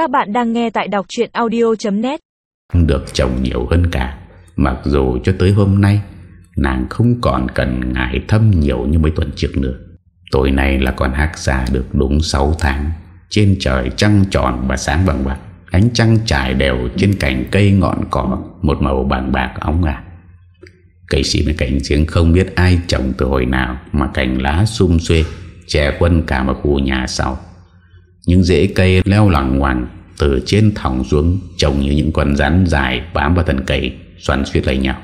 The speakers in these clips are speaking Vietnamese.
Các bạn đang nghe tại đọc chuyện audio.net Được chồng nhiều hơn cả, Mặc dù cho tới hôm nay, Nàng không còn cần ngại thâm nhiều như mấy tuần trước nữa. Tối nay là con hát xa được đúng 6 tháng, Trên trời trăng tròn và sáng bằng bạc, Ánh trăng trải đều trên cành cây ngọn cỏ, Một màu bằng bạc óng ả. Cây xì với cành giếng không biết ai trồng từ hồi nào Mà cành lá sum xuê, Che quân cả một khu nhà sau. Những rễ cây leo lẳng ngoằng Từ trên thòng xuống, Trông như những con rắn dài bám vào thân cây, Xoắn suýt lấy nhau.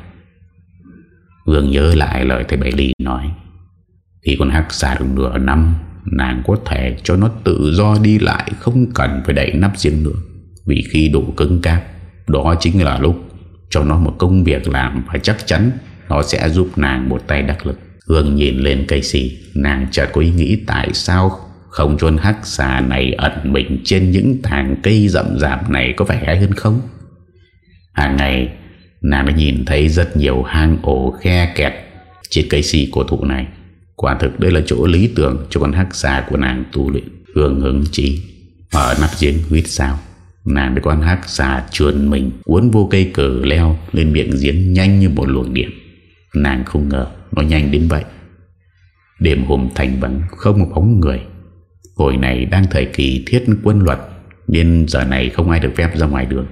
Hương nhớ lại lời thầy Bảy Ly nói, Khi con hắc xa được nửa năm, Nàng có thể cho nó tự do đi lại, Không cần phải đẩy nắp riêng nữa. Vì khi đủ cứng cáp, Đó chính là lúc cho nó một công việc làm Và chắc chắn nó sẽ giúp nàng một tay đắc lực. Hương nhìn lên cây xì, Nàng chợt có ý nghĩ tại sao không chôn hắc xà này ẩn mình Trên những tàng cây rậm rạp này Có phải hay hơn không? Hàng ngày, Nàng đã nhìn thấy rất nhiều hang ổ khe kẹt Trên cây xì cổ thụ này. Quả thực đây là chỗ lý tưởng Cho con hắc xà của nàng tu luyện. Hương hứng chí Ở nắp giếng huyết sao. Nàng với con hắc xà trườn mình, Cuốn vô cây cờ leo Lên miệng giếng nhanh như một luồng điện. Nàng không ngờ nó nhanh đến vậy. Đêm hôm thành vắng, Không một bóng người. Hồi này đang thời kỳ thiết quân luật, Nên giờ này không ai được phép ra ngoài đường.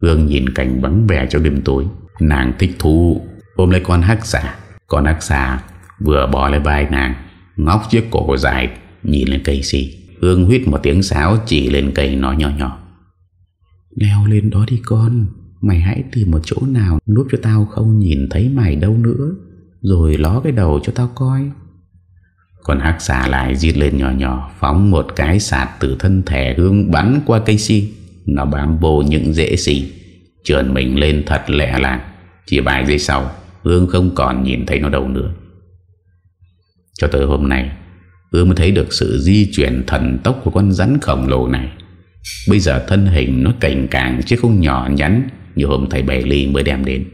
Hương nhìn cảnh vắng vẻ cho đêm tối. Nàng thích thú, Ôm lấy con hắc xà. Con hắc xà vừa bò lên vai nàng, Ngóc chiếc cổ dài, Nhìn lên cây xì. Hương huyết một tiếng sáo chỉ lên cây nói nhỏ nhỏ. Leo lên đó đi con, Mày hãy tìm một chỗ nào Núp cho tao không nhìn thấy mày đâu nữa, Rồi ló cái đầu cho tao coi. Con hắc xà lại giết lên nhỏ nhỏ, Phóng một cái sạt từ thân thể Hương bắn qua cây si. Nó bám vô những rễ xì. Trườn mình lên thật lẹ làng. Chỉ vài giây sau Hương không còn nhìn thấy nó đâu nữa. Cho tới hôm nay Hương mới thấy được sự di chuyển thần tốc của con rắn khổng lồ này. Bây giờ thân hình nó cảnh càng chứ không nhỏ nhắn như hôm thầy Bảy Ly mới đem đến.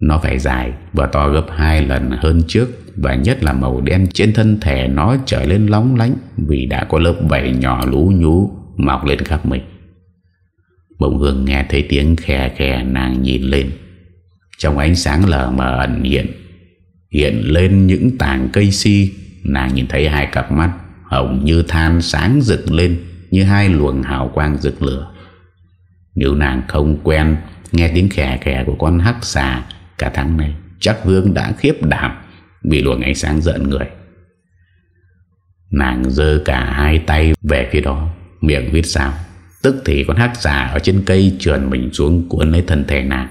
Nó phải dài và to gấp hai lần hơn trước và nhất là màu đen trên thân thể nó trở lên lóng lánh vì đã có lớp vảy nhỏ lú nhú mọc lên khắp mình. Bỗng Hương nghe thấy tiếng khe khe nàng nhìn lên. Trong ánh sáng lờ mờ ẩn hiện, hiện lên những tảng cây si, nàng nhìn thấy hai cặp mắt hồng như than sáng rực lên như hai luồng hào quang rực lửa. Nếu nàng không quen Nghe tiếng khẻ khẻ của con hắc xà Cả tháng này chắc Hương đã khiếp đảm Vì luồng ánh sáng giận người. Nàng dơ cả hai tay về phía đó, Miệng huyết sao Tức thì con hắc xà ở trên cây trườn mình xuống cuốn lấy thân thể nàng.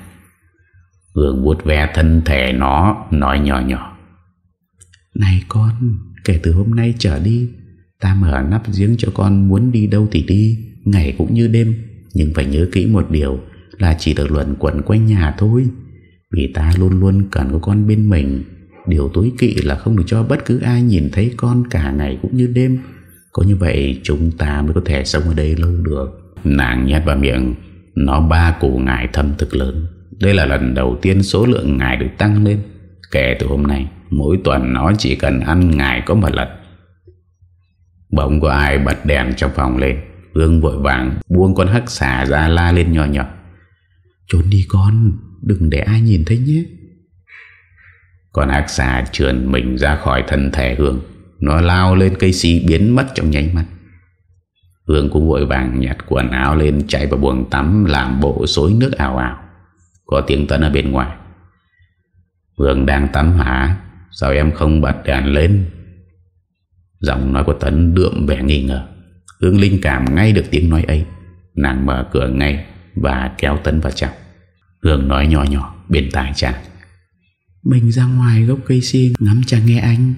Hương vuốt ve thân thể nó, Nói nhỏ nhỏ. Này con, Kể từ hôm nay trở đi, Ta mở nắp giếng cho con muốn đi đâu thì đi, Ngày cũng như đêm. Nhưng phải nhớ kỹ một điều là chỉ được luận quẩn quanh nhà thôi. Vì ta luôn luôn cần có con bên mình. Điều tối kỵ là không được cho bất cứ ai nhìn thấy con cả ngày cũng như đêm. Có như vậy, chúng ta mới có thể sống ở đây lâu được. Nàng nhét vào miệng, Nó ba củ ngải thâm thực lớn. Đây là lần đầu tiên số lượng ngải được tăng lên. Kể từ hôm nay, Mỗi tuần nó chỉ cần ăn ngải có một lần. Bỗng có ai bật đèn trong phòng lên. Hương vội vàng buông con hắc xà ra la lên nhỏ nhỏ. Trốn đi con. Đừng để ai nhìn thấy nhé Con ác xà trườn mình ra khỏi thân thể Hương Nó lao lên cây si biến mất trong nháy mắt Hương cũng vội vàng nhặt quần áo lên, chạy vào buồng tắm, làm bộ xối nước ảo ảo. Có tiếng Tấn ở bên ngoài. Hương đang tắm hả? Sao em không bật đèn lên? Giọng nói của Tấn đượm vẻ nghi ngờ. Hương linh cảm ngay được tiếng nói ấy. Nàng mở cửa ngay và kéo Tấn vào trong. Hương nói nhỏ nhỏ bên tai chàng. Mình ra ngoài gốc cây si ngắm chàng nghe anh.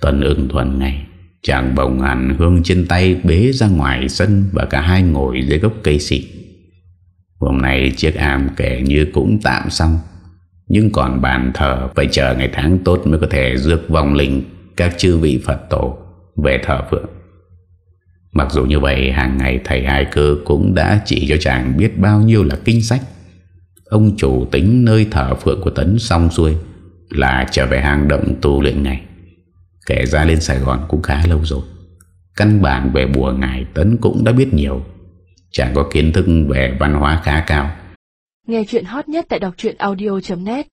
Tấn ưng thuần ngay. Chàng bồng hẳn Hương trên tay bế ra ngoài sân và cả hai ngồi dưới gốc cây xị. Hôm nay chiếc am kể như cũng tạm xong. Nhưng còn bàn thờ phải chờ ngày tháng tốt mới có thể rước vòng linh các chư vị Phật tổ về thờ phượng. Mặc dù như vậy hàng ngày thầy hai cơ cũng đã chỉ cho chàng biết bao nhiêu là kinh sách. Ông chủ tính nơi thở phượng của Tấn xong xuôi là trở về hang động tu luyện ngày. Kể ra lên Sài Gòn cũng khá lâu rồi. Căn bản về bùa ngài Tấn cũng đã biết nhiều. chẳng có kiến thức về văn hóa khá cao Nghe chuyện hot nhất tại đọc audio.net